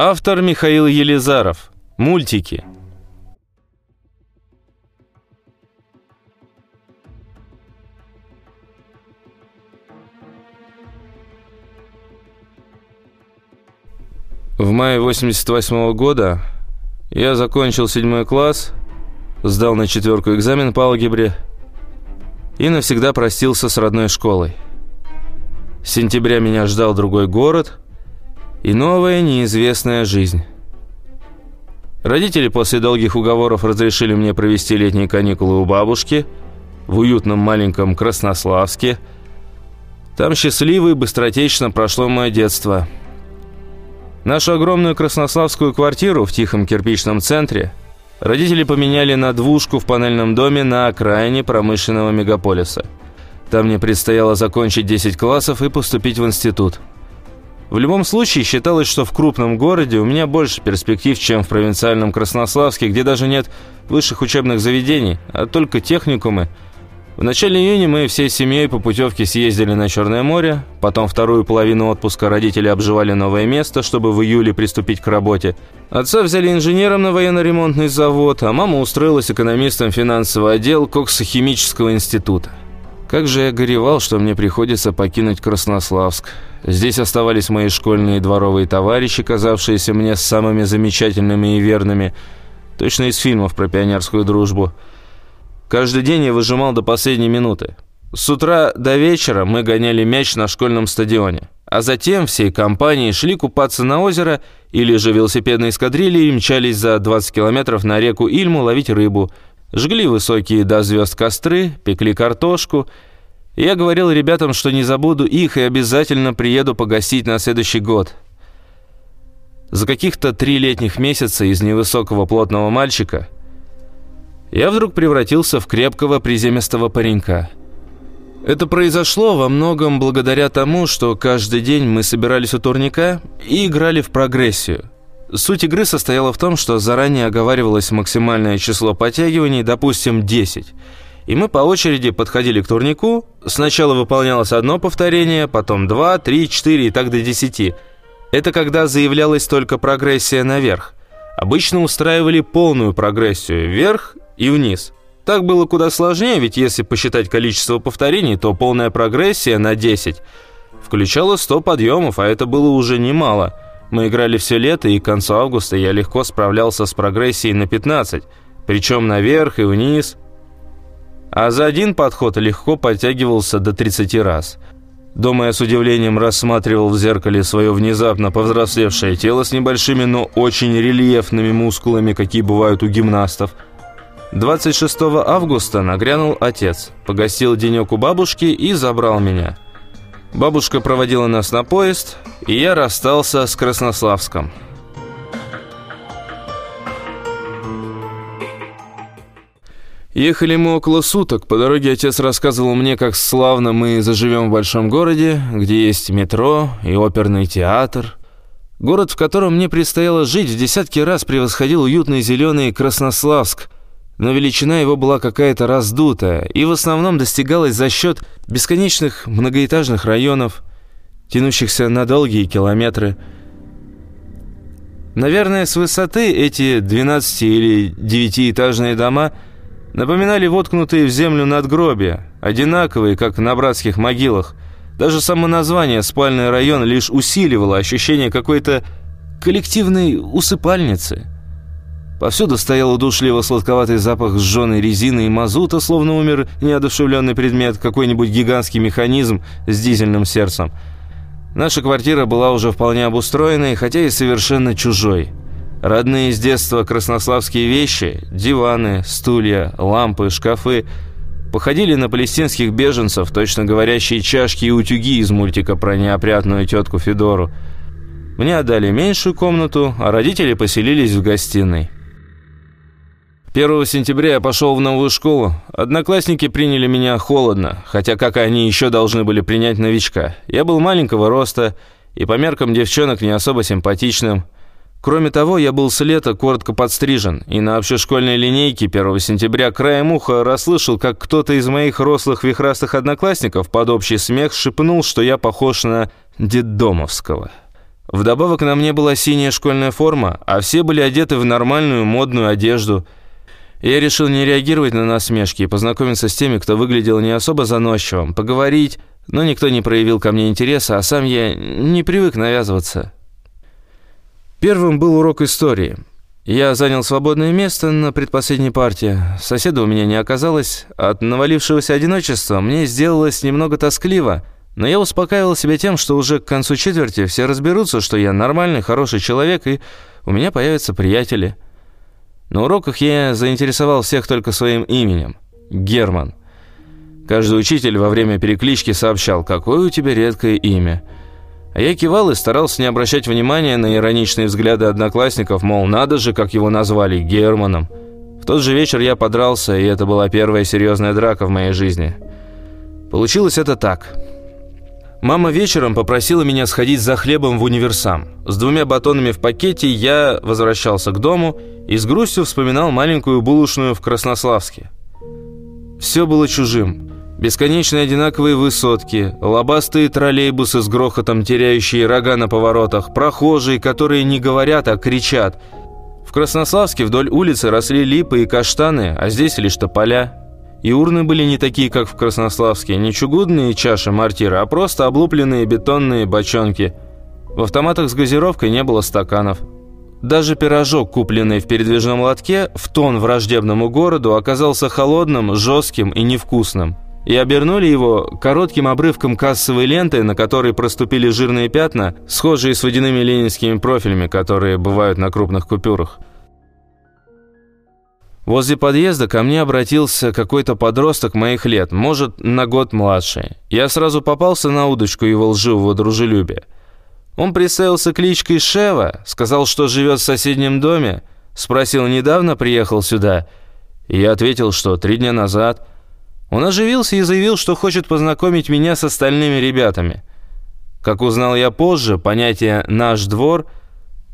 Автор Михаил Елизаров. Мультики. В мае 88 -го года я закончил седьмой класс, сдал на четверку экзамен по алгебре и навсегда простился с родной школой. С сентября меня ждал другой город и новая неизвестная жизнь. Родители после долгих уговоров разрешили мне провести летние каникулы у бабушки в уютном маленьком Краснославске. Там счастливо и быстротечно прошло мое детство. Нашу огромную краснославскую квартиру в тихом кирпичном центре родители поменяли на двушку в панельном доме на окраине промышленного мегаполиса – там мне предстояло закончить 10 классов и поступить в институт. В любом случае, считалось, что в крупном городе у меня больше перспектив, чем в провинциальном Краснославске, где даже нет высших учебных заведений, а только техникумы. В начале июня мы всей семьей по путевке съездили на Черное море, потом вторую половину отпуска родители обживали новое место, чтобы в июле приступить к работе. Отца взяли инженером на военно-ремонтный завод, а мама устроилась экономистом финансового отдела Коксохимического института. Как же я горевал, что мне приходится покинуть Краснославск. Здесь оставались мои школьные и дворовые товарищи, казавшиеся мне самыми замечательными и верными, точно из фильмов про пионерскую дружбу. Каждый день я выжимал до последней минуты. С утра до вечера мы гоняли мяч на школьном стадионе, а затем всей компанией шли купаться на озеро или же велосипедной эскадрильи и мчались за 20 километров на реку Ильму ловить рыбу – Жгли высокие до звезд костры, пекли картошку. я говорил ребятам, что не забуду их и обязательно приеду погостить на следующий год. За каких-то три летних месяца из невысокого плотного мальчика я вдруг превратился в крепкого приземистого паренька. Это произошло во многом благодаря тому, что каждый день мы собирались у турника и играли в прогрессию – Суть игры состояла в том, что заранее оговаривалось максимальное число подтягиваний, допустим, 10. И мы по очереди подходили к турнику. Сначала выполнялось одно повторение, потом 2, 3, 4 и так до 10. Это когда заявлялась только прогрессия наверх. Обычно устраивали полную прогрессию вверх и вниз. Так было куда сложнее, ведь если посчитать количество повторений, то полная прогрессия на 10 включала 100 подъемов, а это было уже немало – мы играли все лето, и к концу августа я легко справлялся с прогрессией на 15, причем наверх и вниз. А за один подход легко подтягивался до 30 раз. Дома я с удивлением рассматривал в зеркале свое внезапно повзрослевшее тело с небольшими, но очень рельефными мускулами, какие бывают у гимнастов. 26 августа нагрянул отец, погостил денек у бабушки и забрал меня – Бабушка проводила нас на поезд, и я расстался с Краснославском. Ехали мы около суток. По дороге отец рассказывал мне, как славно мы заживем в большом городе, где есть метро и оперный театр. Город, в котором мне предстояло жить, в десятки раз превосходил уютный зеленый Краснославск – но величина его была какая-то раздутая и в основном достигалась за счет бесконечных многоэтажных районов, тянущихся на долгие километры. Наверное, с высоты эти 12 или 9-этажные дома напоминали воткнутые в землю надгробия, одинаковые, как на братских могилах. Даже само название «спальный район» лишь усиливало ощущение какой-то коллективной усыпальницы – Повсюду стоял удушливо сладковатый запах сжженной резины и мазута, словно умер неодушевленный предмет, какой-нибудь гигантский механизм с дизельным сердцем. Наша квартира была уже вполне обустроенной, хотя и совершенно чужой. Родные с детства краснославские вещи – диваны, стулья, лампы, шкафы – походили на палестинских беженцев, точно говорящие чашки и утюги из мультика про неопрятную тетку Федору. Мне отдали меньшую комнату, а родители поселились в гостиной. 1 сентября я пошел в новую школу. Одноклассники приняли меня холодно, хотя как они еще должны были принять новичка. Я был маленького роста и по меркам девчонок не особо симпатичным. Кроме того, я был с лета коротко подстрижен, и на общешкольной линейке 1 сентября краем уха расслышал, как кто-то из моих рослых вихрастых одноклассников под общий смех шепнул, что я похож на детдомовского. Вдобавок на мне была синяя школьная форма, а все были одеты в нормальную модную одежду. Я решил не реагировать на насмешки и познакомиться с теми, кто выглядел не особо заносчивым, поговорить, но никто не проявил ко мне интереса, а сам я не привык навязываться. Первым был урок истории. Я занял свободное место на предпоследней партии. Соседа у меня не оказалось. От навалившегося одиночества мне сделалось немного тоскливо, но я успокаивал себя тем, что уже к концу четверти все разберутся, что я нормальный, хороший человек, и у меня появятся приятели. На уроках я заинтересовал всех только своим именем – Герман. Каждый учитель во время переклички сообщал, какое у тебя редкое имя – а я кивал и старался не обращать внимания на ироничные взгляды одноклассников, мол, надо же, как его назвали, Германом. В тот же вечер я подрался, и это была первая серьезная драка в моей жизни. Получилось это так. Мама вечером попросила меня сходить за хлебом в универсам. С двумя батонами в пакете я возвращался к дому и с грустью вспоминал маленькую булочную в Краснославске. Все было чужим. Бесконечные одинаковые высотки, лобастые троллейбусы с грохотом, теряющие рога на поворотах, прохожие, которые не говорят, а кричат. В Краснославске вдоль улицы росли липы и каштаны, а здесь лишь тополя. И урны были не такие, как в Краснославске, не чугунные чаши мортира, а просто облупленные бетонные бочонки. В автоматах с газировкой не было стаканов. Даже пирожок, купленный в передвижном лотке, в тон враждебному городу, оказался холодным, жестким и невкусным и обернули его коротким обрывком кассовой ленты, на которой проступили жирные пятна, схожие с водяными ленинскими профилями, которые бывают на крупных купюрах. Возле подъезда ко мне обратился какой-то подросток моих лет, может, на год младше. Я сразу попался на удочку его лживого дружелюбия. Он представился кличкой Шева, сказал, что живет в соседнем доме, спросил, недавно приехал сюда. Я ответил, что три дня назад – он оживился и заявил, что хочет познакомить меня с остальными ребятами. Как узнал я позже, понятие «наш двор»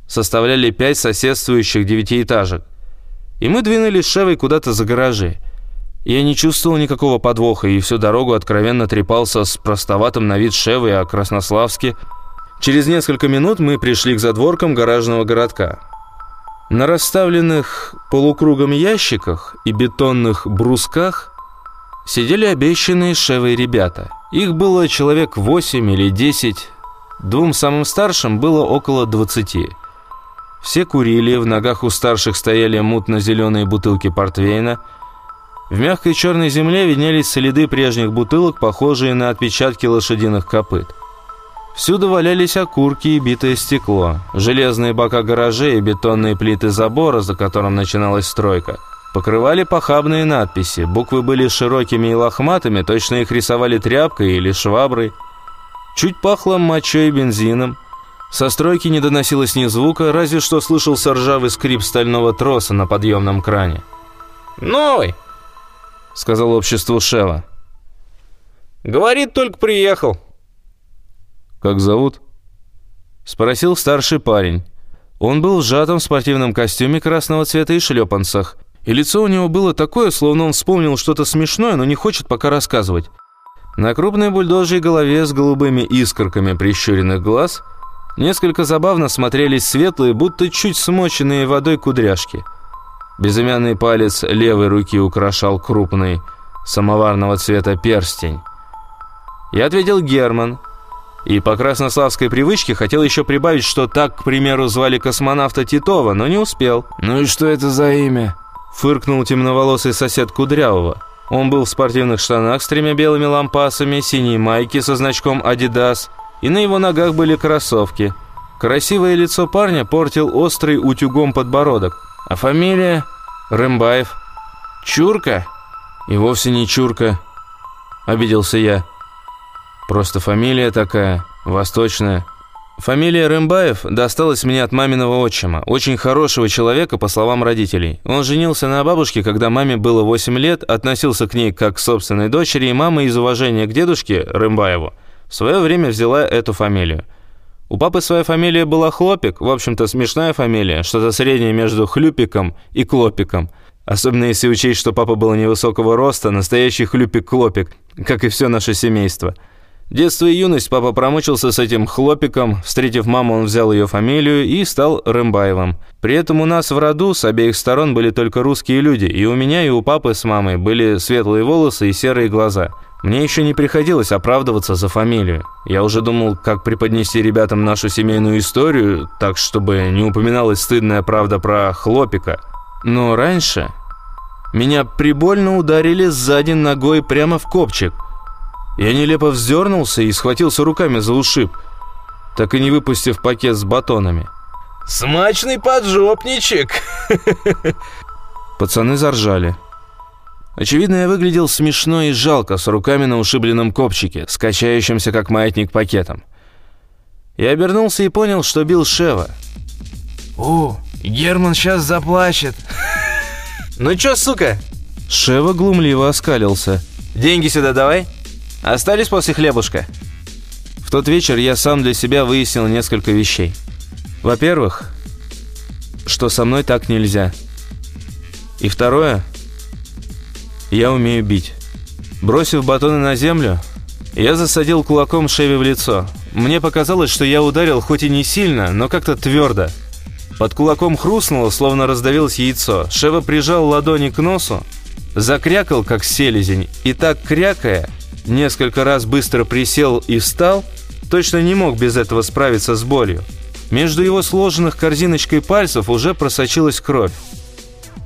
составляли пять соседствующих девятиэтажек. И мы двинулись с Шевой куда-то за гаражи. Я не чувствовал никакого подвоха и всю дорогу откровенно трепался с простоватым на вид Шевой о Краснославске. Через несколько минут мы пришли к задворкам гаражного городка. На расставленных полукругом ящиках и бетонных брусках сидели обещанные шевые ребята. Их было человек 8 или 10. Двум самым старшим было около 20. Все курили, в ногах у старших стояли мутно-зеленые бутылки портвейна. В мягкой черной земле виднелись следы прежних бутылок, похожие на отпечатки лошадиных копыт. Всюду валялись окурки и битое стекло, железные бока гаражей и бетонные плиты забора, за которым начиналась стройка – покрывали похабные надписи. Буквы были широкими и лохматыми, точно их рисовали тряпкой или шваброй. Чуть пахло мочой и бензином. Со стройки не доносилось ни звука, разве что слышался ржавый скрип стального троса на подъемном кране. «Новый!» — сказал обществу Шева. «Говорит, только приехал». «Как зовут?» — спросил старший парень. Он был в сжатом спортивном костюме красного цвета и шлепанцах. И лицо у него было такое, словно он вспомнил что-то смешное, но не хочет пока рассказывать. На крупной бульдожьей голове с голубыми искорками прищуренных глаз несколько забавно смотрелись светлые, будто чуть смоченные водой кудряшки. Безымянный палец левой руки украшал крупный самоварного цвета перстень. Я ответил Герман. И по краснославской привычке хотел еще прибавить, что так, к примеру, звали космонавта Титова, но не успел. «Ну и что это за имя?» Фыркнул темноволосый сосед Кудрявого. Он был в спортивных штанах с тремя белыми лампасами, синей майке со значком «Адидас», и на его ногах были кроссовки. Красивое лицо парня портил острый утюгом подбородок. А фамилия? Рымбаев. Чурка? И вовсе не Чурка. Обиделся я. Просто фамилия такая, восточная. Фамилия Рымбаев досталась мне от маминого отчима, очень хорошего человека, по словам родителей. Он женился на бабушке, когда маме было 8 лет, относился к ней как к собственной дочери, и мама из уважения к дедушке Рымбаеву в свое время взяла эту фамилию. У папы своя фамилия была Хлопик, в общем-то смешная фамилия, что-то среднее между Хлюпиком и Клопиком. Особенно если учесть, что папа был невысокого роста, настоящий Хлюпик-Клопик, как и все наше семейство – Детство и юность папа промучился с этим хлопиком. Встретив маму, он взял ее фамилию и стал Рымбаевым. При этом у нас в роду с обеих сторон были только русские люди. И у меня, и у папы с мамой были светлые волосы и серые глаза. Мне еще не приходилось оправдываться за фамилию. Я уже думал, как преподнести ребятам нашу семейную историю, так, чтобы не упоминалась стыдная правда про хлопика. Но раньше меня прибольно ударили сзади ногой прямо в копчик. Я нелепо вздернулся и схватился руками за ушиб, так и не выпустив пакет с батонами. «Смачный поджопничек!» Пацаны заржали. Очевидно, я выглядел смешно и жалко, с руками на ушибленном копчике, скачающимся как маятник пакетом. Я обернулся и понял, что бил Шева. «О, Герман сейчас заплачет!» «Ну чё, сука?» Шева глумливо оскалился. «Деньги сюда давай. Остались после хлебушка?» В тот вечер я сам для себя выяснил несколько вещей. Во-первых, что со мной так нельзя. И второе – я умею бить. Бросив батоны на землю, я засадил кулаком Шеви в лицо. Мне показалось, что я ударил хоть и не сильно, но как-то твердо. Под кулаком хрустнуло, словно раздавилось яйцо. Шева прижал ладони к носу, закрякал, как селезень, и так крякая, несколько раз быстро присел и встал, точно не мог без этого справиться с болью. Между его сложенных корзиночкой пальцев уже просочилась кровь.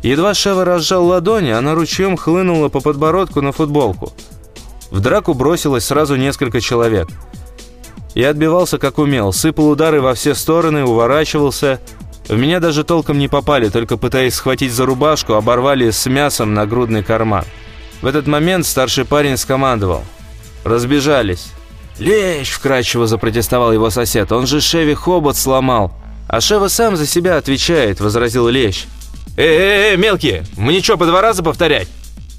Едва Шева разжал ладони, она ручьем хлынула по подбородку на футболку. В драку бросилось сразу несколько человек. Я отбивался как умел, сыпал удары во все стороны, уворачивался. В меня даже толком не попали, только пытаясь схватить за рубашку, оборвали с мясом на грудный карман. В этот момент старший парень скомандовал. «Разбежались». «Лещ!» – вкрадчиво запротестовал его сосед. «Он же Шеве хобот сломал». «А Шева сам за себя отвечает», – возразил Лещ. «Эй, эй, мелкие, мне что, по два раза повторять?»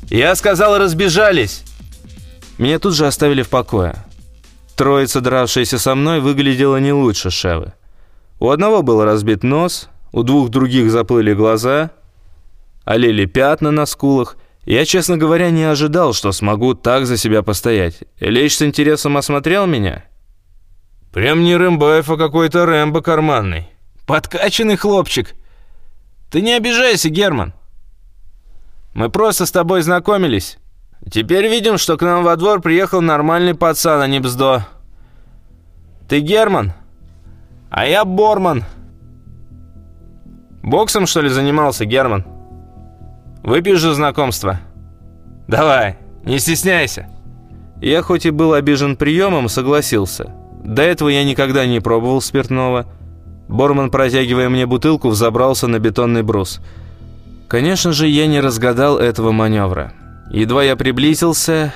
«Я сказал, разбежались!» Меня тут же оставили в покое. Троица, дравшаяся со мной, выглядела не лучше Шевы. У одного был разбит нос, у двух других заплыли глаза, олели пятна на скулах. Я, честно говоря, не ожидал, что смогу так за себя постоять. Ильич с интересом осмотрел меня. «Прям не Рэмбаев, а какой-то Рэмбо карманный. Подкачанный хлопчик. Ты не обижайся, Герман. Мы просто с тобой знакомились. Теперь видим, что к нам во двор приехал нормальный пацан, а не бздо. Ты Герман, а я Борман. Боксом, что ли, занимался, Герман? Выпьешь же знакомство. Давай, не стесняйся. Я хоть и был обижен приемом, согласился. До этого я никогда не пробовал спиртного. Борман, протягивая мне бутылку, взобрался на бетонный брус. Конечно же, я не разгадал этого маневра. Едва я приблизился...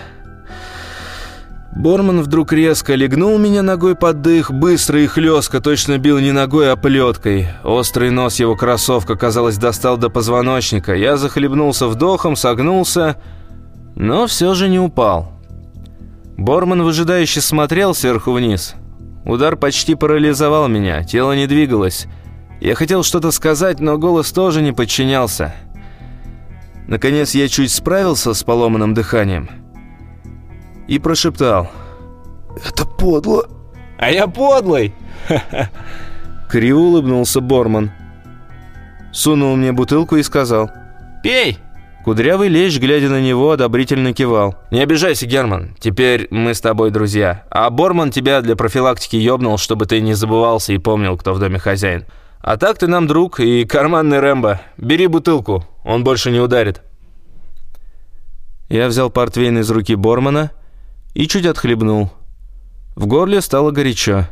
Борман вдруг резко легнул меня ногой под дых, быстро и хлестко, точно бил не ногой, а плеткой. Острый нос его кроссовка, казалось, достал до позвоночника. Я захлебнулся вдохом, согнулся, но все же не упал. Борман выжидающе смотрел сверху вниз. Удар почти парализовал меня, тело не двигалось. Я хотел что-то сказать, но голос тоже не подчинялся. Наконец я чуть справился с поломанным дыханием и прошептал. «Это подло!» «А я подлый!» Криво улыбнулся Борман. Сунул мне бутылку и сказал. «Пей!» Кудрявый лещ, глядя на него, одобрительно кивал. «Не обижайся, Герман. Теперь мы с тобой друзья. А Борман тебя для профилактики ёбнул, чтобы ты не забывался и помнил, кто в доме хозяин. А так ты нам друг и карманный Рэмбо. Бери бутылку, он больше не ударит». Я взял портвейн из руки Бормана и чуть отхлебнул. В горле стало горячо.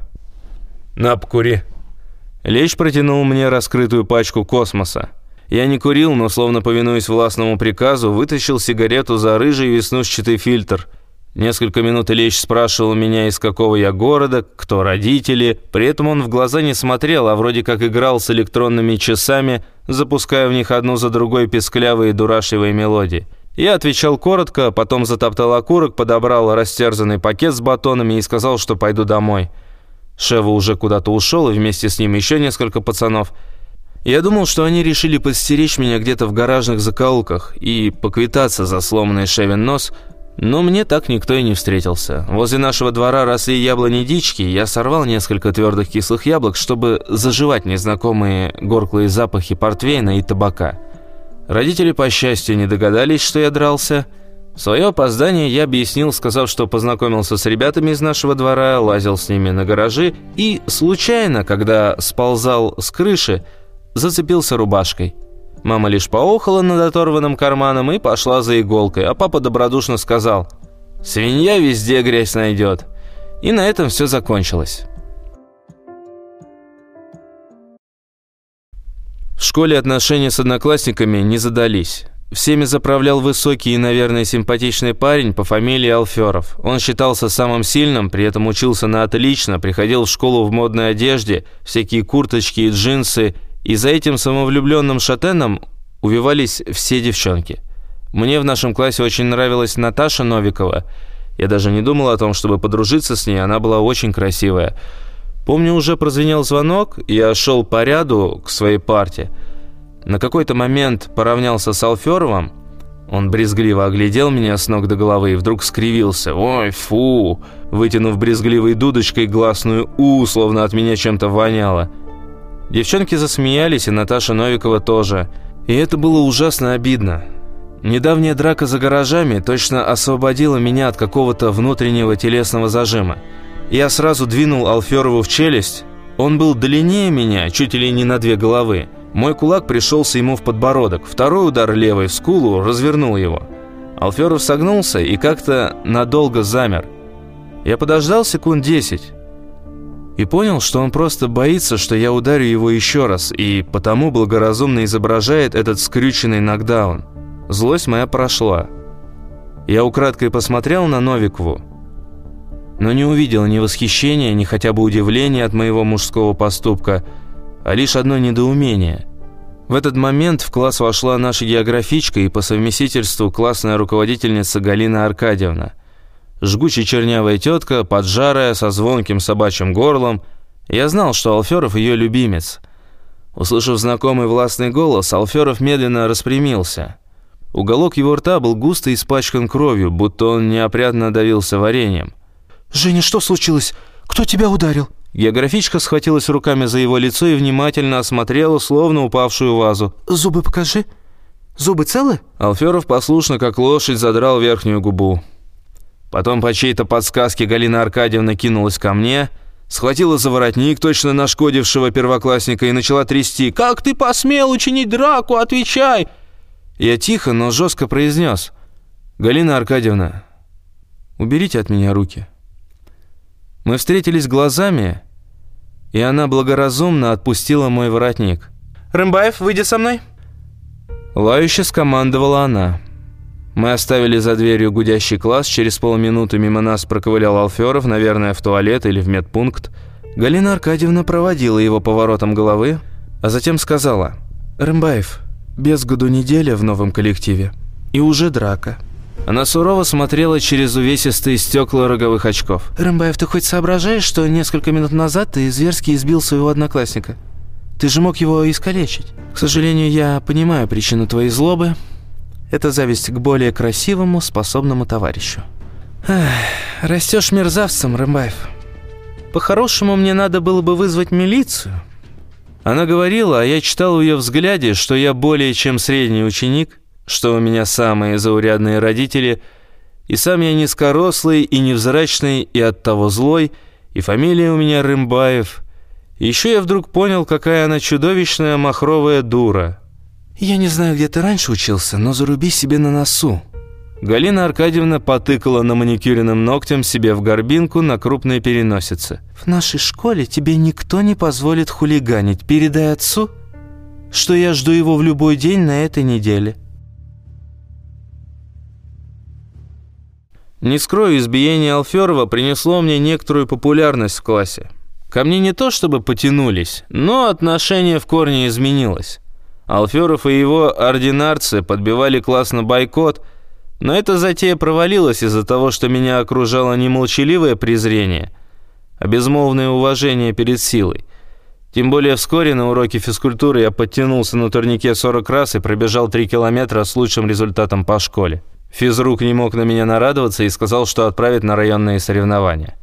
«На, покури». Лещ протянул мне раскрытую пачку космоса. Я не курил, но, словно повинуясь властному приказу, вытащил сигарету за рыжий веснушчатый фильтр. Несколько минут Ильич спрашивал меня, из какого я города, кто родители. При этом он в глаза не смотрел, а вроде как играл с электронными часами, запуская в них одну за другой песклявые дурашливые мелодии. Я отвечал коротко, потом затоптал окурок, подобрал растерзанный пакет с батонами и сказал, что пойду домой. Шева уже куда-то ушел, и вместе с ним еще несколько пацанов – я думал, что они решили подстеречь меня где-то в гаражных закоулках и поквитаться за сломанный Шевин нос, Но мне так никто и не встретился. Возле нашего двора росли яблони-дички, я сорвал несколько твердых кислых яблок, чтобы заживать незнакомые горклые запахи портвейна и табака. Родители, по счастью, не догадались, что я дрался. Свое опоздание я объяснил, сказав, что познакомился с ребятами из нашего двора, лазил с ними на гаражи и, случайно, когда сползал с крыши, зацепился рубашкой. Мама лишь поохала над оторванным карманом и пошла за иголкой, а папа добродушно сказал «Свинья везде грязь найдет». И на этом все закончилось. В школе отношения с одноклассниками не задались. Всеми заправлял высокий и, наверное, симпатичный парень по фамилии Алферов. Он считался самым сильным, при этом учился на отлично, приходил в школу в модной одежде, всякие курточки и джинсы – и за этим самовлюбленным шатеном увивались все девчонки. Мне в нашем классе очень нравилась Наташа Новикова. Я даже не думал о том, чтобы подружиться с ней, она была очень красивая. Помню, уже прозвенел звонок, я шел по ряду к своей парте. На какой-то момент поравнялся с Алферовым. Он брезгливо оглядел меня с ног до головы и вдруг скривился. «Ой, фу!» Вытянув брезгливой дудочкой гласную «у», словно от меня чем-то воняло. Девчонки засмеялись, и Наташа Новикова тоже. И это было ужасно обидно. Недавняя драка за гаражами точно освободила меня от какого-то внутреннего телесного зажима. Я сразу двинул Алферову в челюсть. Он был длиннее меня, чуть ли не на две головы. Мой кулак пришелся ему в подбородок. Второй удар левой в скулу развернул его. Алферов согнулся и как-то надолго замер. Я подождал секунд десять и понял, что он просто боится, что я ударю его еще раз, и потому благоразумно изображает этот скрюченный нокдаун. Злость моя прошла. Я украдкой посмотрел на Новикову, но не увидел ни восхищения, ни хотя бы удивления от моего мужского поступка, а лишь одно недоумение. В этот момент в класс вошла наша географичка и по совместительству классная руководительница Галина Аркадьевна – жгучая чернявая тетка, поджарая, со звонким собачьим горлом. Я знал, что Алферов ее любимец. Услышав знакомый властный голос, Алферов медленно распрямился. Уголок его рта был густо испачкан кровью, будто он неопрятно давился вареньем. «Женя, что случилось? Кто тебя ударил?» Географичка схватилась руками за его лицо и внимательно осмотрела, словно упавшую вазу. «Зубы покажи. Зубы целы?» Алферов послушно, как лошадь, задрал верхнюю губу. Потом по чьей-то подсказке Галина Аркадьевна кинулась ко мне, схватила за воротник точно нашкодившего первоклассника и начала трясти. «Как ты посмел учинить драку? Отвечай!» Я тихо, но жестко произнес. «Галина Аркадьевна, уберите от меня руки». Мы встретились глазами, и она благоразумно отпустила мой воротник. «Рымбаев, выйди со мной!» Лающе скомандовала она. Мы оставили за дверью гудящий класс, через полминуты мимо нас проковылял Алферов, наверное, в туалет или в медпункт. Галина Аркадьевна проводила его поворотом головы, а затем сказала «Рымбаев, без году неделя в новом коллективе, и уже драка». Она сурово смотрела через увесистые стекла роговых очков. «Рымбаев, ты хоть соображаешь, что несколько минут назад ты зверски избил своего одноклассника? Ты же мог его искалечить. К сожалению, я понимаю причину твоей злобы, это зависть к более красивому, способному товарищу. Эх, растешь мерзавцем, Рымбаев. По-хорошему, мне надо было бы вызвать милицию. Она говорила, а я читал в ее взгляде, что я более чем средний ученик, что у меня самые заурядные родители, и сам я низкорослый и невзрачный, и оттого злой, и фамилия у меня Рымбаев. И еще я вдруг понял, какая она чудовищная махровая дура. «Я не знаю, где ты раньше учился, но заруби себе на носу». Галина Аркадьевна потыкала на маникюренным ногтем себе в горбинку на крупной переносице. «В нашей школе тебе никто не позволит хулиганить. Передай отцу, что я жду его в любой день на этой неделе». Не скрою, избиение Алферова принесло мне некоторую популярность в классе. Ко мне не то чтобы потянулись, но отношение в корне изменилось. Алферов и его ординарцы подбивали класс на бойкот, но эта затея провалилась из-за того, что меня окружало не молчаливое презрение, а безмолвное уважение перед силой. Тем более вскоре на уроке физкультуры я подтянулся на турнике 40 раз и пробежал 3 километра с лучшим результатом по школе. Физрук не мог на меня нарадоваться и сказал, что отправит на районные соревнования.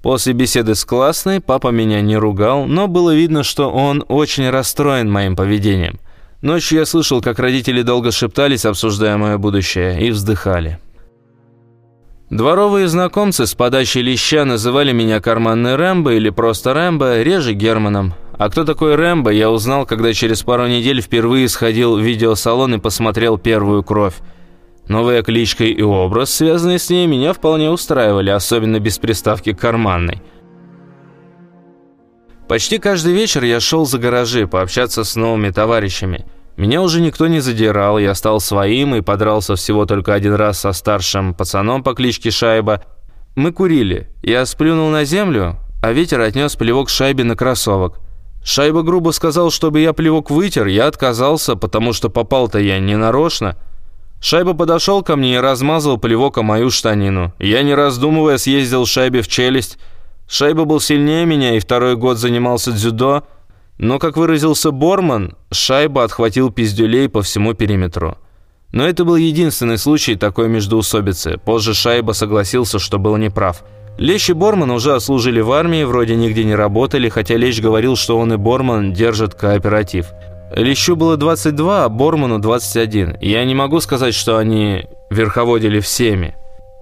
После беседы с классной папа меня не ругал, но было видно, что он очень расстроен моим поведением. Ночью я слышал, как родители долго шептались, обсуждая мое будущее, и вздыхали. Дворовые знакомцы с подачи леща называли меня карманный Рэмбо или просто Рэмбо, реже Германом. А кто такой Рэмбо, я узнал, когда через пару недель впервые сходил в видеосалон и посмотрел первую кровь. Новая кличка и образ, связанные с ней, меня вполне устраивали, особенно без приставки «карманный». Почти каждый вечер я шел за гаражи пообщаться с новыми товарищами. Меня уже никто не задирал, я стал своим и подрался всего только один раз со старшим пацаном по кличке Шайба. Мы курили. Я сплюнул на землю, а ветер отнес плевок шайбе на кроссовок. Шайба грубо сказал, чтобы я плевок вытер, я отказался, потому что попал-то я не нарочно. Шайба подошел ко мне и размазал плевок о мою штанину. Я, не раздумывая, съездил Шайбе в челюсть. Шайба был сильнее меня и второй год занимался дзюдо, но, как выразился Борман, Шайба отхватил пиздюлей по всему периметру. Но это был единственный случай такой междоусобицы. Позже Шайба согласился, что был неправ. Лещ и Борман уже отслужили в армии, вроде нигде не работали, хотя Лещ говорил, что он и Борман держат кооператив. Лещу было 22, а Борману 21. Я не могу сказать, что они верховодили всеми.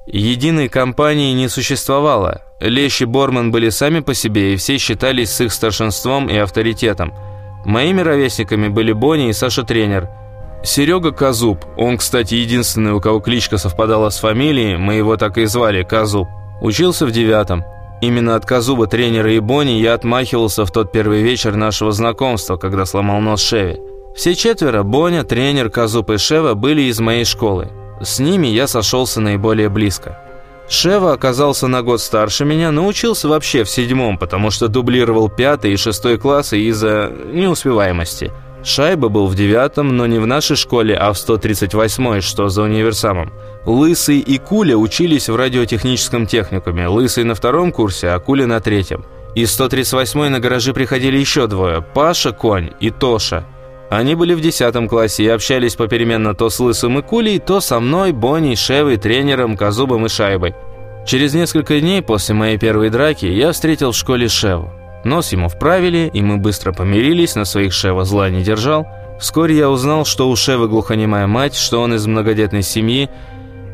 Единой компании не существовало. Лещ и Борман были сами по себе, и все считались с их старшинством и авторитетом. Моими ровесниками были Бонни и Саша Тренер. Серега Казуб, он, кстати, единственный, у кого кличка совпадала с фамилией, мы его так и звали, Казуб, учился в девятом. Именно от Казуба, тренера и Бонни я отмахивался в тот первый вечер нашего знакомства, когда сломал нос Шеви. Все четверо, Боня, тренер, Казуб и Шева, были из моей школы. С ними я сошелся наиболее близко. Шева оказался на год старше меня, научился вообще в седьмом, потому что дублировал пятый и шестой классы из-за неуспеваемости. Шайба был в девятом, но не в нашей школе, а в 138-й, что за универсамом. Лысый и Куля учились в радиотехническом техникуме. Лысый на втором курсе, а Куля на третьем. Из 138-й на гаражи приходили еще двое – Паша Конь и Тоша. Они были в 10 классе и общались попеременно то с Лысым и Кулей, то со мной, Бонни, Шевой, тренером, Казубом и Шайбой. Через несколько дней после моей первой драки я встретил в школе Шеву. Нос ему вправили, и мы быстро помирились, на своих Шева зла не держал. Вскоре я узнал, что у Шевы глухонемая мать, что он из многодетной семьи,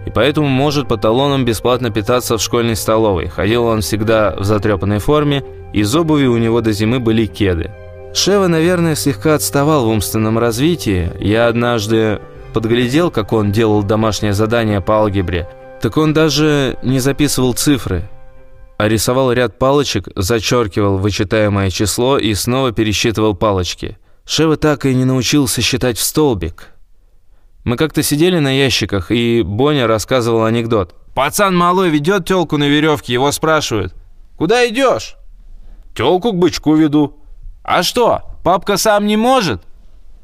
и поэтому может по талонам бесплатно питаться в школьной столовой. Ходил он всегда в затрепанной форме, из обуви у него до зимы были кеды. Шева, наверное, слегка отставал в умственном развитии. Я однажды подглядел, как он делал домашнее задание по алгебре. Так он даже не записывал цифры, а рисовал ряд палочек, зачеркивал вычитаемое число и снова пересчитывал палочки. Шева так и не научился считать в столбик. Мы как-то сидели на ящиках, и Боня рассказывал анекдот. «Пацан малой ведет телку на веревке, его спрашивают. Куда идешь?» «Телку к бычку веду». «А что, папка сам не может?»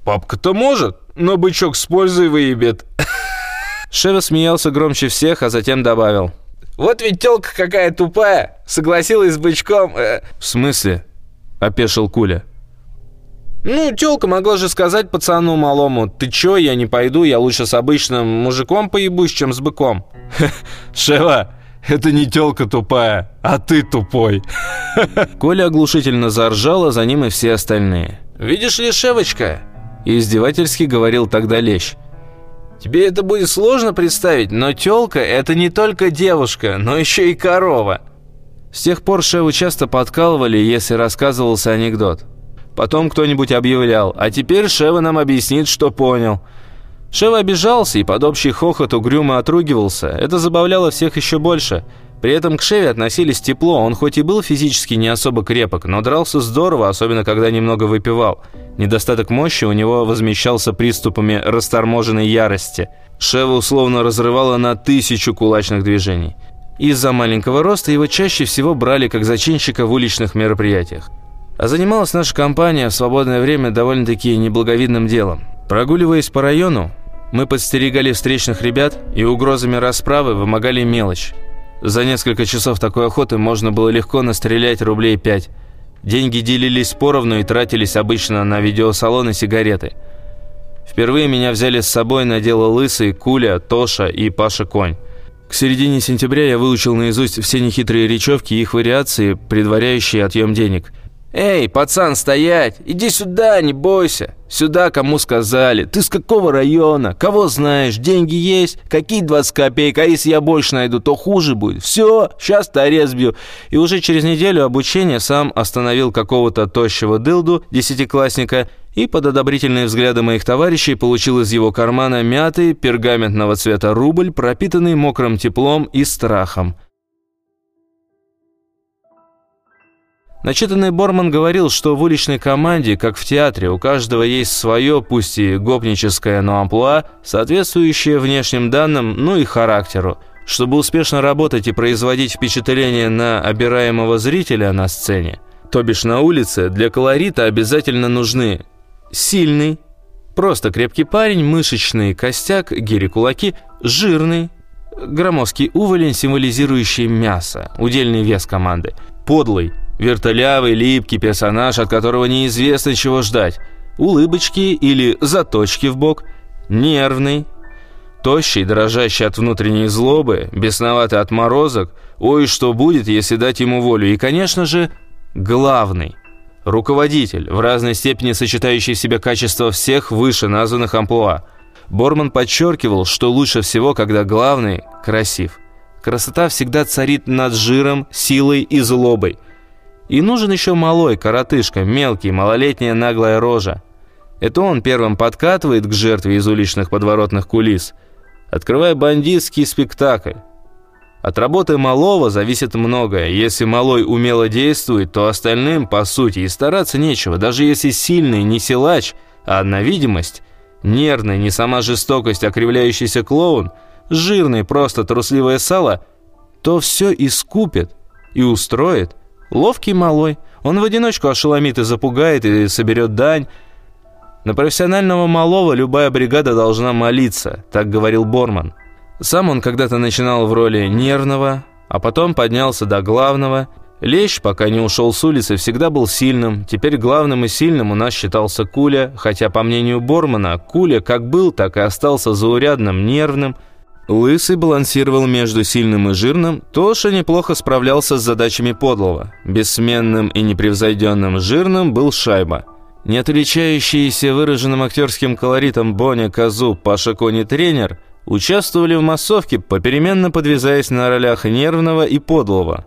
«Папка-то может, но бычок с пользой выебет». Шева смеялся громче всех, а затем добавил. «Вот ведь тёлка какая тупая, согласилась с бычком». Э. «В смысле?» – опешил Куля. «Ну, тёлка могла же сказать пацану малому, ты чё, я не пойду, я лучше с обычным мужиком поебусь, чем с быком». «Шева, это не тёлка тупая, а ты тупой». Коля оглушительно заржал, а за ним и все остальные. «Видишь ли, Шевочка?» Издевательски говорил тогда Лещ. «Тебе это будет сложно представить, но тёлка – это не только девушка, но ещё и корова». С тех пор Шеву часто подкалывали, если рассказывался анекдот. Потом кто-нибудь объявлял, а теперь Шева нам объяснит, что понял – Шева обижался и под общий хохот угрюмо отругивался. Это забавляло всех еще больше. При этом к Шеве относились тепло, он хоть и был физически не особо крепок, но дрался здорово, особенно когда немного выпивал. Недостаток мощи у него возмещался приступами расторможенной ярости. Шева условно разрывала на тысячу кулачных движений. Из-за маленького роста его чаще всего брали как зачинщика в уличных мероприятиях. А занималась наша компания в свободное время довольно-таки неблаговидным делом. Прогуливаясь по району, мы подстерегали встречных ребят и угрозами расправы вымогали мелочь. За несколько часов такой охоты можно было легко настрелять рублей пять. Деньги делились поровну и тратились обычно на видеосалон и сигареты. Впервые меня взяли с собой на дело Лысый, Куля, Тоша и Паша Конь. К середине сентября я выучил наизусть все нехитрые речевки и их вариации, предваряющие отъем денег – «Эй, пацан, стоять! Иди сюда, не бойся! Сюда, кому сказали! Ты с какого района? Кого знаешь? Деньги есть? Какие 20 копеек? А если я больше найду, то хуже будет! Все, сейчас торец бью!» И уже через неделю обучения сам остановил какого-то тощего дылду, десятиклассника, и под одобрительные взгляды моих товарищей получил из его кармана мятый, пергаментного цвета рубль, пропитанный мокрым теплом и страхом. Начитанный Борман говорил, что в уличной команде, как в театре, у каждого есть свое, пусть и гопническое, но амплуа, соответствующее внешним данным, ну и характеру. Чтобы успешно работать и производить впечатление на обираемого зрителя на сцене, то бишь на улице, для колорита обязательно нужны сильный, просто крепкий парень, мышечный костяк, гири-кулаки, жирный, громоздкий уволень, символизирующий мясо, удельный вес команды, подлый, Вертолявый, липкий персонаж, от которого неизвестно чего ждать. Улыбочки или заточки в бок. Нервный. Тощий, дрожащий от внутренней злобы, бесноватый от морозок. Ой, что будет, если дать ему волю. И, конечно же, главный. Руководитель, в разной степени сочетающий в себе качества всех выше названных амплуа. Борман подчеркивал, что лучше всего, когда главный красив. Красота всегда царит над жиром, силой и злобой. И нужен еще малой, коротышка, мелкий, малолетняя наглая рожа. Это он первым подкатывает к жертве из уличных подворотных кулис, открывая бандитский спектакль. От работы малого зависит многое. Если малой умело действует, то остальным, по сути, и стараться нечего. Даже если сильный не силач, а одна видимость, нервный, не сама жестокость, а кривляющийся клоун, жирный, просто трусливое сало, то все искупит и устроит – Ловкий малой. Он в одиночку ошеломит и запугает, и соберет дань. На профессионального малого любая бригада должна молиться, так говорил Борман. Сам он когда-то начинал в роли нервного, а потом поднялся до главного. Лещ, пока не ушел с улицы, всегда был сильным. Теперь главным и сильным у нас считался Куля, хотя, по мнению Бормана, Куля как был, так и остался заурядным, нервным, Лысый балансировал между сильным и жирным, Тоша неплохо справлялся с задачами подлого. Бессменным и непревзойденным жирным был Шайба. Не отличающиеся выраженным актерским колоритом Боня, Казу, Паша Кони тренер участвовали в массовке, попеременно подвязаясь на ролях нервного и подлого.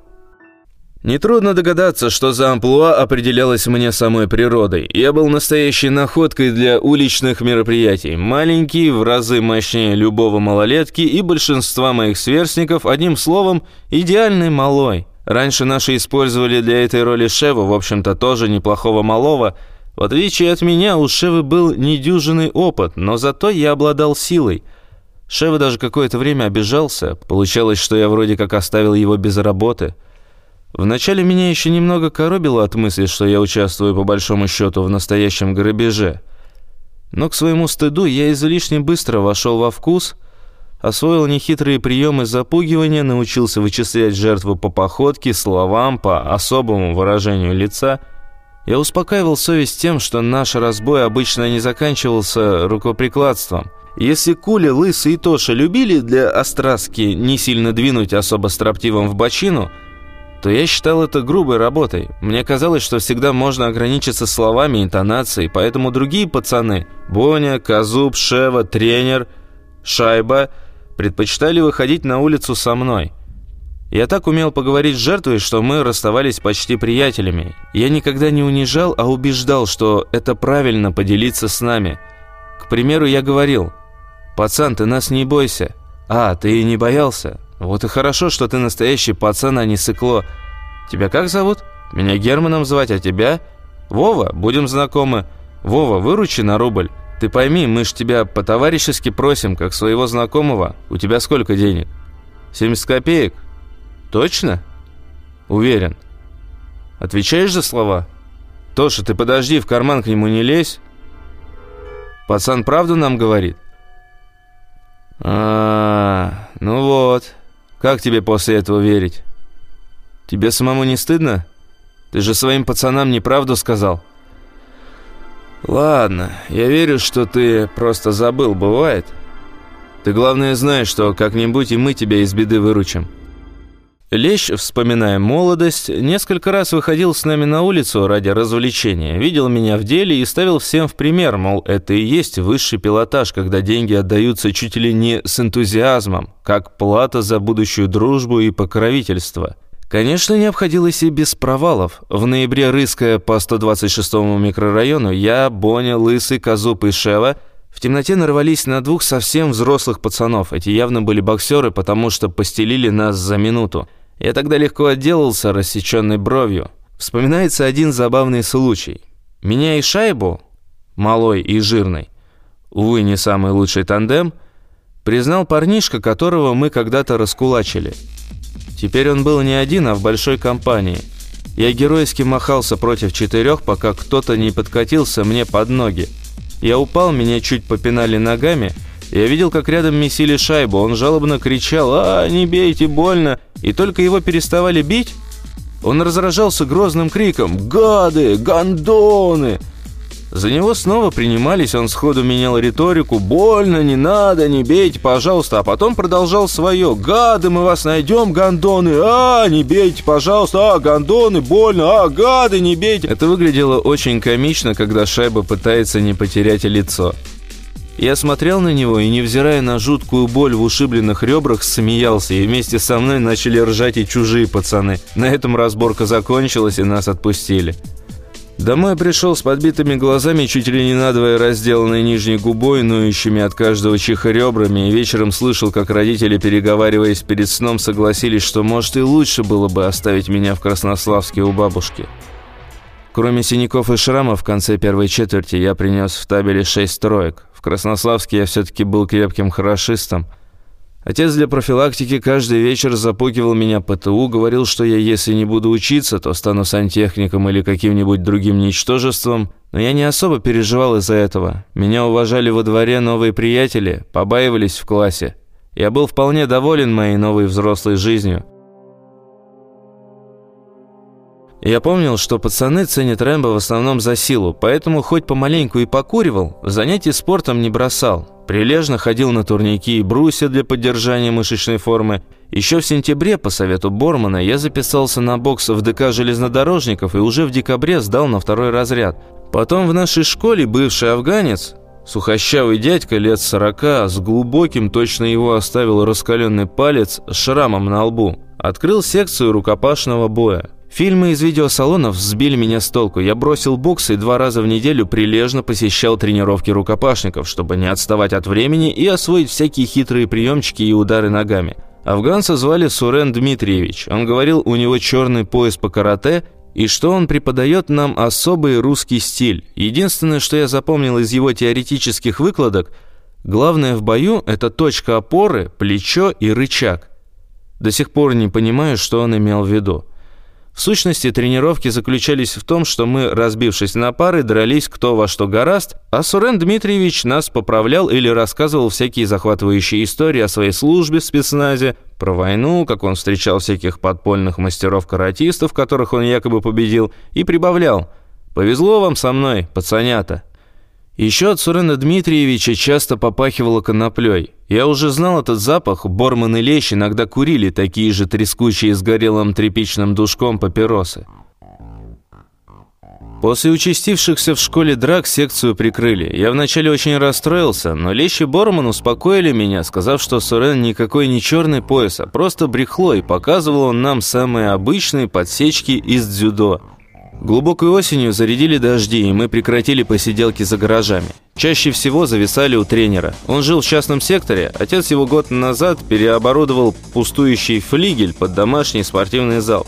Нетрудно догадаться, что за амплуа определялось мне самой природой. Я был настоящей находкой для уличных мероприятий. Маленький, в разы мощнее любого малолетки и большинства моих сверстников, одним словом, идеальный малой. Раньше наши использовали для этой роли Шеву, в общем-то, тоже неплохого малого. В отличие от меня, у Шевы был недюжинный опыт, но зато я обладал силой. Шева даже какое-то время обижался. Получалось, что я вроде как оставил его без работы. Вначале меня еще немного коробило от мысли, что я участвую по большому счету в настоящем грабеже. Но к своему стыду я излишне быстро вошел во вкус, освоил нехитрые приемы запугивания, научился вычислять жертву по походке, словам, по особому выражению лица. Я успокаивал совесть тем, что наш разбой обычно не заканчивался рукоприкладством. Если Куля, Лысый и Тоша любили для остраски не сильно двинуть особо строптивым в бочину – то я считал это грубой работой. Мне казалось, что всегда можно ограничиться словами интонацией, поэтому другие пацаны – Боня, Казуб, Шева, тренер, Шайба – предпочитали выходить на улицу со мной. Я так умел поговорить с жертвой, что мы расставались почти приятелями. Я никогда не унижал, а убеждал, что это правильно поделиться с нами. К примеру, я говорил «Пацан, ты нас не бойся». «А, ты и не боялся?» «Вот и хорошо, что ты настоящий пацан, а не сыкло. Тебя как зовут? Меня Германом звать, а тебя?» «Вова, будем знакомы. Вова, выручи на рубль. Ты пойми, мы ж тебя по-товарищески просим, как своего знакомого. У тебя сколько денег?» «70 копеек?» «Точно?» «Уверен». «Отвечаешь за слова?» «Тоша, ты подожди, в карман к нему не лезь». «Пацан правду нам говорит?» а, -а, -а ну вот». Как тебе после этого верить? Тебе самому не стыдно? Ты же своим пацанам неправду сказал. Ладно, я верю, что ты просто забыл, бывает. Ты, главное, знаешь, что как-нибудь и мы тебя из беды выручим. Лещ, вспоминая молодость, несколько раз выходил с нами на улицу ради развлечения, видел меня в деле и ставил всем в пример, мол, это и есть высший пилотаж, когда деньги отдаются чуть ли не с энтузиазмом, как плата за будущую дружбу и покровительство. Конечно, не обходилось и без провалов. В ноябре, рыская по 126-му микрорайону, я, Боня, Лысый, Казуп и Шева в темноте нарвались на двух совсем взрослых пацанов. Эти явно были боксеры, потому что постелили нас за минуту. Я тогда легко отделался рассеченной бровью. Вспоминается один забавный случай. Меня и шайбу, малой и жирной, увы, не самый лучший тандем, признал парнишка, которого мы когда-то раскулачили. Теперь он был не один, а в большой компании. Я геройски махался против четырех, пока кто-то не подкатился мне под ноги. Я упал, меня чуть попинали ногами – я видел, как рядом месили шайбу. Он жалобно кричал «А, не бейте, больно!» И только его переставали бить, он разражался грозным криком «Гады! Гондоны!» За него снова принимались, он сходу менял риторику «Больно, не надо, не бейте, пожалуйста», а потом продолжал свое «Гады, мы вас найдем, гондоны! А, не бейте, пожалуйста! А, гондоны, больно! А, гады, не бейте!» Это выглядело очень комично, когда шайба пытается не потерять лицо. Я смотрел на него и, невзирая на жуткую боль в ушибленных ребрах, смеялся, и вместе со мной начали ржать и чужие пацаны. На этом разборка закончилась, и нас отпустили. Домой пришел с подбитыми глазами, чуть ли не надвое разделанной нижней губой, ноющими от каждого чиха ребрами, и вечером слышал, как родители, переговариваясь перед сном, согласились, что, может, и лучше было бы оставить меня в Краснославске у бабушки. Кроме синяков и шрамов, в конце первой четверти я принес в табеле шесть троек. В Краснославске я все-таки был крепким хорошистом. Отец для профилактики каждый вечер запугивал меня по ТУ, говорил, что я, если не буду учиться, то стану сантехником или каким-нибудь другим ничтожеством, но я не особо переживал из-за этого. Меня уважали во дворе новые приятели, побаивались в классе. Я был вполне доволен моей новой взрослой жизнью. Я помнил, что пацаны ценят Рэмбо в основном за силу, поэтому хоть помаленьку и покуривал, занятий спортом не бросал. Прилежно ходил на турники и брусья для поддержания мышечной формы. Еще в сентябре, по совету Бормана, я записался на бокс в ДК железнодорожников и уже в декабре сдал на второй разряд. Потом в нашей школе бывший афганец, сухощавый дядька лет сорока, с глубоким, точно его оставил раскаленный палец, с шрамом на лбу, открыл секцию рукопашного боя. Фильмы из видеосалонов сбили меня с толку. Я бросил бокс и два раза в неделю прилежно посещал тренировки рукопашников, чтобы не отставать от времени и освоить всякие хитрые приемчики и удары ногами. Афганца звали Сурен Дмитриевич. Он говорил, у него черный пояс по карате, и что он преподает нам особый русский стиль. Единственное, что я запомнил из его теоретических выкладок, главное в бою – это точка опоры, плечо и рычаг. До сих пор не понимаю, что он имел в виду. В сущности, тренировки заключались в том, что мы, разбившись на пары, дрались кто во что гораст, а Сурен Дмитриевич нас поправлял или рассказывал всякие захватывающие истории о своей службе в спецназе, про войну, как он встречал всяких подпольных мастеров-каратистов, которых он якобы победил, и прибавлял «Повезло вам со мной, пацанята». Еще от Сурена Дмитриевича часто попахивало коноплей. Я уже знал этот запах, Борман и Лещ иногда курили такие же трескучие с горелым тряпичным душком папиросы. После участившихся в школе драк секцию прикрыли. Я вначале очень расстроился, но Лещ и Борман успокоили меня, сказав, что Сурен никакой не черный пояс, а просто брехло, и показывал он нам самые обычные подсечки из дзюдо – Глубокой осенью зарядили дожди, и мы прекратили посиделки за гаражами. Чаще всего зависали у тренера. Он жил в частном секторе, отец его год назад переоборудовал пустующий флигель под домашний спортивный зал.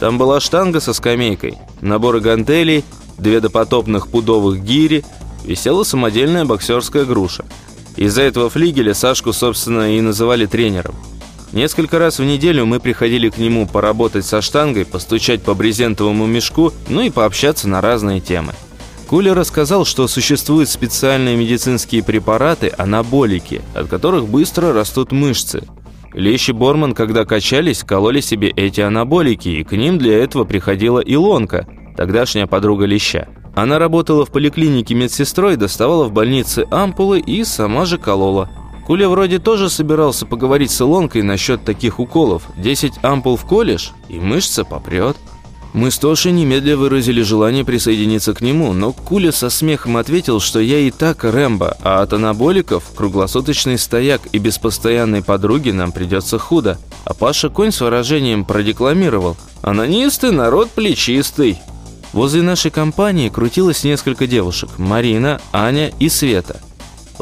Там была штанга со скамейкой, наборы гантелей, две допотопных пудовых гири, висела самодельная боксерская груша. Из-за этого флигеля Сашку, собственно, и называли тренером. Несколько раз в неделю мы приходили к нему поработать со штангой, постучать по брезентовому мешку, ну и пообщаться на разные темы. Куля рассказал, что существуют специальные медицинские препараты, анаболики, от которых быстро растут мышцы. Лещ и Борман, когда качались, кололи себе эти анаболики, и к ним для этого приходила Илонка, тогдашняя подруга Леща. Она работала в поликлинике медсестрой, доставала в больнице ампулы и сама же колола. Куля вроде тоже собирался поговорить с Илонкой насчет таких уколов. 10 ампул в колешь, и мышца попрет. Мы с Тошей немедля выразили желание присоединиться к нему, но Куля со смехом ответил, что я и так Рэмбо, а от анаболиков круглосуточный стояк и без постоянной подруги нам придется худо. А Паша Конь с выражением продекламировал «Анонисты – народ плечистый». Возле нашей компании крутилось несколько девушек – Марина, Аня и Света.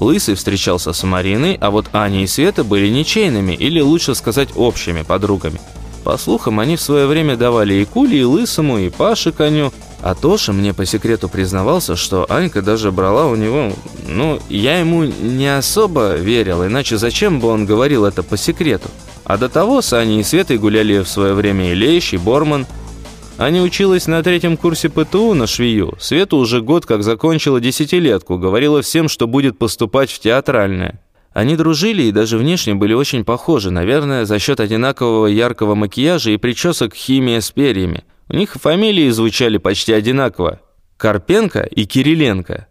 Лысый встречался с Мариной, а вот Аня и Света были ничейными, или лучше сказать общими подругами – по слухам, они в свое время давали и Куле, и Лысому, и Паше коню. А Тоша мне по секрету признавался, что Анька даже брала у него... Ну, я ему не особо верил, иначе зачем бы он говорил это по секрету? А до того с Аней и Светой гуляли в свое время и Лещ, и Борман. Аня училась на третьем курсе ПТУ на швею. Света уже год как закончила десятилетку, говорила всем, что будет поступать в театральное. Они дружили и даже внешне были очень похожи, наверное, за счет одинакового яркого макияжа и причесок химия с перьями. У них фамилии звучали почти одинаково – Карпенко и Кириленко.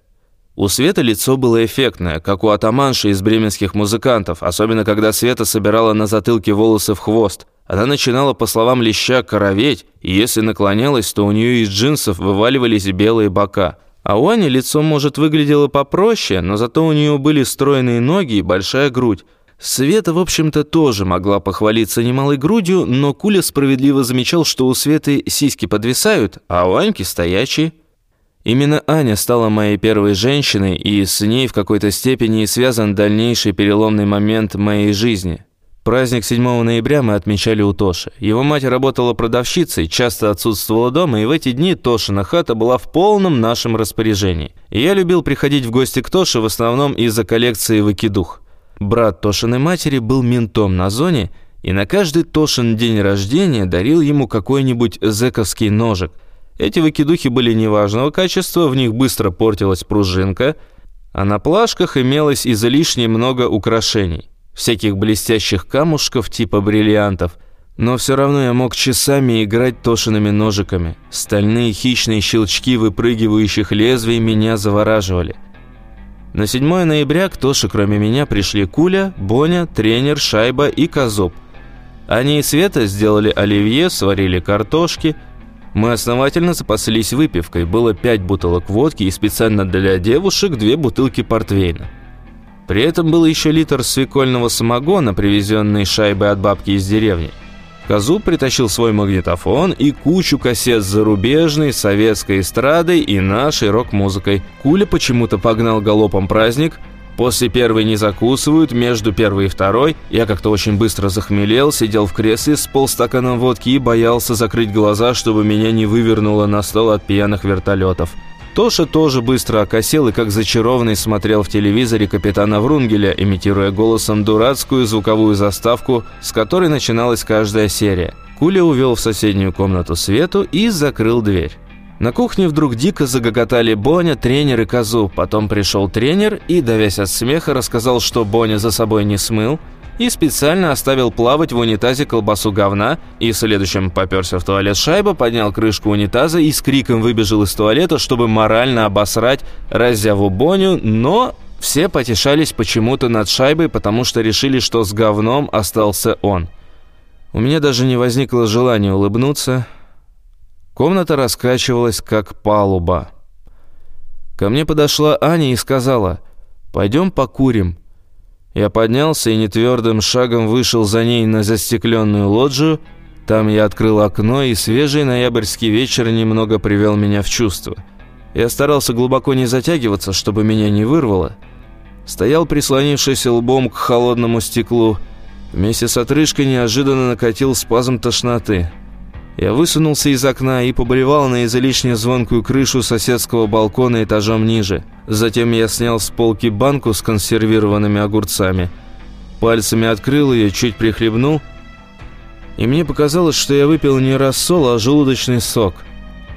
У Светы лицо было эффектное, как у атаманши из бременских музыкантов, особенно когда Света собирала на затылке волосы в хвост. Она начинала, по словам Леща, короветь, и если наклонялась, то у нее из джинсов вываливались белые бока – а у Ани лицо, может, выглядело попроще, но зато у нее были стройные ноги и большая грудь. Света, в общем-то, тоже могла похвалиться немалой грудью, но Куля справедливо замечал, что у Светы сиськи подвисают, а у Аньки стоячие. Именно Аня стала моей первой женщиной, и с ней в какой-то степени связан дальнейший переломный момент моей жизни – Праздник 7 ноября мы отмечали у Тоши. Его мать работала продавщицей, часто отсутствовала дома, и в эти дни Тошина хата была в полном нашем распоряжении. И я любил приходить в гости к Тоше в основном из-за коллекции выкидух. Брат Тошиной матери был ментом на зоне, и на каждый Тошин день рождения дарил ему какой-нибудь зэковский ножик. Эти выкидухи были неважного качества, в них быстро портилась пружинка, а на плашках имелось излишне много украшений всяких блестящих камушков типа бриллиантов, но все равно я мог часами играть тошиными ножиками. Стальные хищные щелчки выпрыгивающих лезвий меня завораживали. На 7 ноября к Тоше кроме меня пришли Куля, Боня, тренер, Шайба и Козуб. Они и Света сделали оливье, сварили картошки. Мы основательно запаслись выпивкой. Было пять бутылок водки и специально для девушек две бутылки портвейна. При этом был еще литр свекольного самогона, привезенный шайбой от бабки из деревни. Казу притащил свой магнитофон и кучу кассет с зарубежной, советской эстрадой и нашей рок-музыкой. Куля почему-то погнал галопом праздник. После первой не закусывают, между первой и второй я как-то очень быстро захмелел, сидел в кресле с полстаканом водки и боялся закрыть глаза, чтобы меня не вывернуло на стол от пьяных вертолетов. Тоша тоже быстро окосел и как зачарованный смотрел в телевизоре капитана Врунгеля, имитируя голосом дурацкую звуковую заставку, с которой начиналась каждая серия. Куля увел в соседнюю комнату Свету и закрыл дверь. На кухне вдруг дико загоготали Боня, тренер и Козу. Потом пришел тренер и, давясь от смеха, рассказал, что Боня за собой не смыл, и специально оставил плавать в унитазе колбасу говна, и следующим попёрся в туалет шайба, поднял крышку унитаза и с криком выбежал из туалета, чтобы морально обосрать раззяву Боню, но все потешались почему-то над шайбой, потому что решили, что с говном остался он. У меня даже не возникло желания улыбнуться. Комната раскачивалась, как палуба. Ко мне подошла Аня и сказала, «Пойдем покурим». Я поднялся и нетвердым шагом вышел за ней на застекленную лоджию. Там я открыл окно, и свежий ноябрьский вечер немного привел меня в чувство. Я старался глубоко не затягиваться, чтобы меня не вырвало. Стоял, прислонившись лбом к холодному стеклу. Вместе с отрыжкой неожиданно накатил спазм тошноты. Я высунулся из окна и поболевал на излишне звонкую крышу соседского балкона этажом ниже. Затем я снял с полки банку с консервированными огурцами. Пальцами открыл ее, чуть прихлебнул. И мне показалось, что я выпил не рассол, а желудочный сок.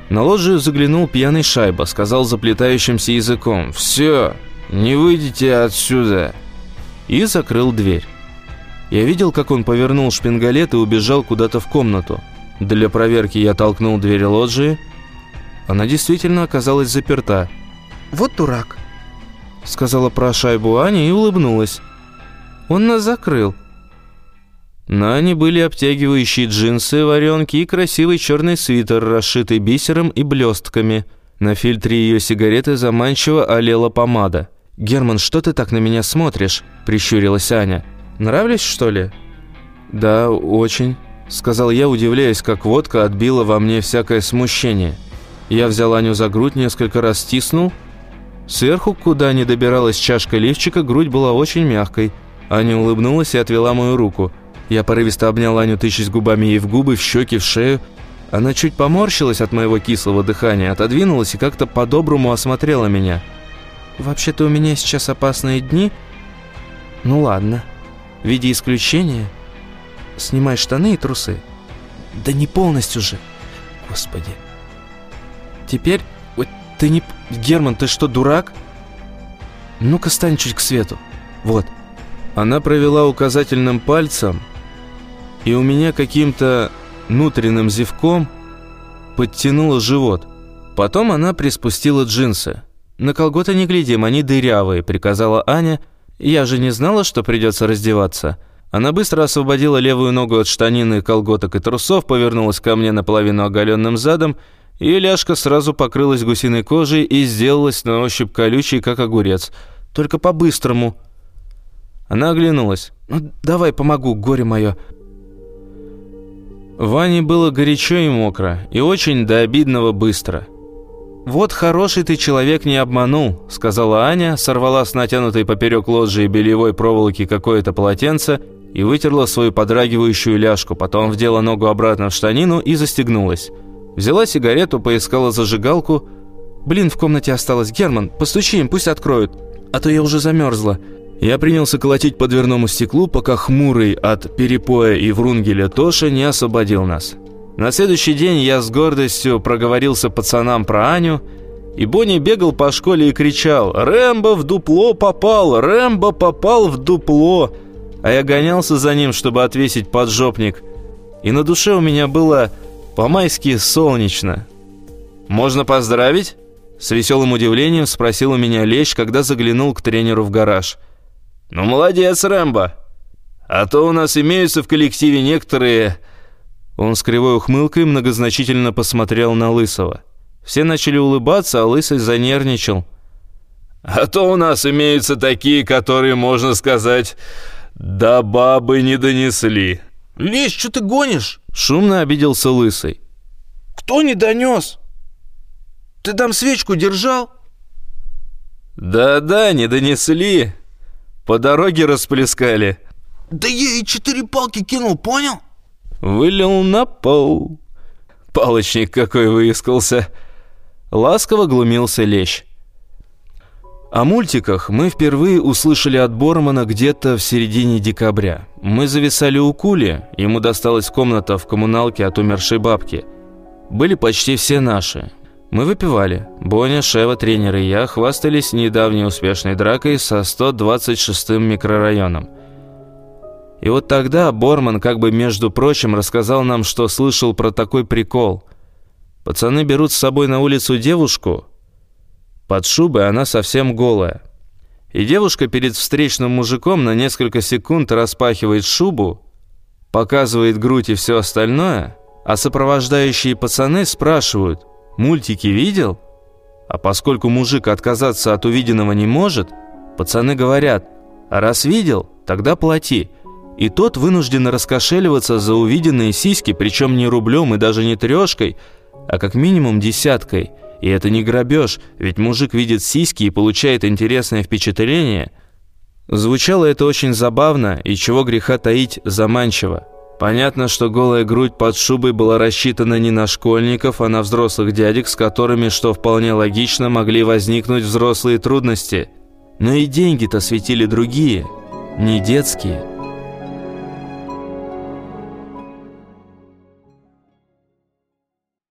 На лоджию заглянул пьяный шайба, сказал заплетающимся языком «Все, не выйдите отсюда!» И закрыл дверь. Я видел, как он повернул шпингалет и убежал куда-то в комнату. Для проверки я толкнул дверь лоджии. Она действительно оказалась заперта. «Вот дурак», — сказала про шайбу Аня и улыбнулась. «Он нас закрыл». На Ане были обтягивающие джинсы, варенки и красивый черный свитер, расшитый бисером и блестками. На фильтре ее сигареты заманчиво олела помада. «Герман, что ты так на меня смотришь?» – прищурилась Аня. «Нравлюсь, что ли?» «Да, очень», – сказал я, удивляясь, как водка отбила во мне всякое смущение. Я взял Аню за грудь, несколько раз стиснул. Сверху, куда не добиралась чашка лифчика, грудь была очень мягкой. Аня улыбнулась и отвела мою руку – я порывисто обнял Аню, тычась губами ей в губы, в щеки, в шею. Она чуть поморщилась от моего кислого дыхания, отодвинулась и как-то по-доброму осмотрела меня. «Вообще-то у меня сейчас опасные дни. Ну ладно. В виде исключения. Снимай штаны и трусы. Да не полностью же. Господи. Теперь... Ой, ты не... Герман, ты что, дурак? Ну-ка, стань чуть к свету. Вот». Она провела указательным пальцем и у меня каким-то внутренним зевком подтянуло живот. Потом она приспустила джинсы. «На колготы не глядим, они дырявые», — приказала Аня. «Я же не знала, что придется раздеваться». Она быстро освободила левую ногу от штанины, колготок и трусов, повернулась ко мне наполовину оголенным задом, и ляжка сразу покрылась гусиной кожей и сделалась на ощупь колючей, как огурец. Только по-быстрому. Она оглянулась. «Ну, давай помогу, горе мое. Ване было горячо и мокро, и очень до обидного быстро. «Вот хороший ты человек не обманул», — сказала Аня, сорвала с натянутой поперек лоджии бельевой проволоки какое-то полотенце и вытерла свою подрагивающую ляжку, потом вдела ногу обратно в штанину и застегнулась. Взяла сигарету, поискала зажигалку. «Блин, в комнате осталось. Герман, постучи им, пусть откроют, а то я уже замерзла». Я принялся колотить по дверному стеклу, пока хмурый от перепоя и врунгеля Тоша не освободил нас. На следующий день я с гордостью проговорился пацанам про Аню, и Бонни бегал по школе и кричал «Рэмбо в дупло попал! Рэмбо попал в дупло!» А я гонялся за ним, чтобы отвесить поджопник. И на душе у меня было по-майски солнечно. «Можно поздравить?» С веселым удивлением спросил у меня Лещ, когда заглянул к тренеру в гараж – «Ну, молодец, Рэмбо! А то у нас имеются в коллективе некоторые...» Он с кривой ухмылкой многозначительно посмотрел на Лысого. Все начали улыбаться, а Лысый занервничал. «А то у нас имеются такие, которые, можно сказать, до бабы не донесли». «Лезь, что ты гонишь?» Шумно обиделся Лысый. «Кто не донес? Ты там свечку держал?» «Да-да, не донесли. По дороге расплескали. Да я ей четыре палки кинул, понял? Вылил на пол. Палочник какой выискался. Ласково глумился лещ. О мультиках мы впервые услышали от Бормана где-то в середине декабря. Мы зависали у Кули, ему досталась комната в коммуналке от умершей бабки. Были почти все наши. Мы выпивали. Боня, Шева, тренер и я хвастались недавней успешной дракой со 126-м микрорайоном. И вот тогда Борман, как бы между прочим, рассказал нам, что слышал про такой прикол. Пацаны берут с собой на улицу девушку, под шубой она совсем голая. И девушка перед встречным мужиком на несколько секунд распахивает шубу, показывает грудь и все остальное, а сопровождающие пацаны спрашивают – Мультики видел? А поскольку мужик отказаться от увиденного не может, пацаны говорят, а раз видел, тогда плати. И тот вынужден раскошеливаться за увиденные сиськи, причем не рублем и даже не трешкой, а как минимум десяткой. И это не грабеж, ведь мужик видит сиськи и получает интересное впечатление. Звучало это очень забавно и чего греха таить заманчиво. Понятно, что голая грудь под шубой была рассчитана не на школьников, а на взрослых дядек, с которыми, что вполне логично, могли возникнуть взрослые трудности. Но и деньги-то светили другие, не детские –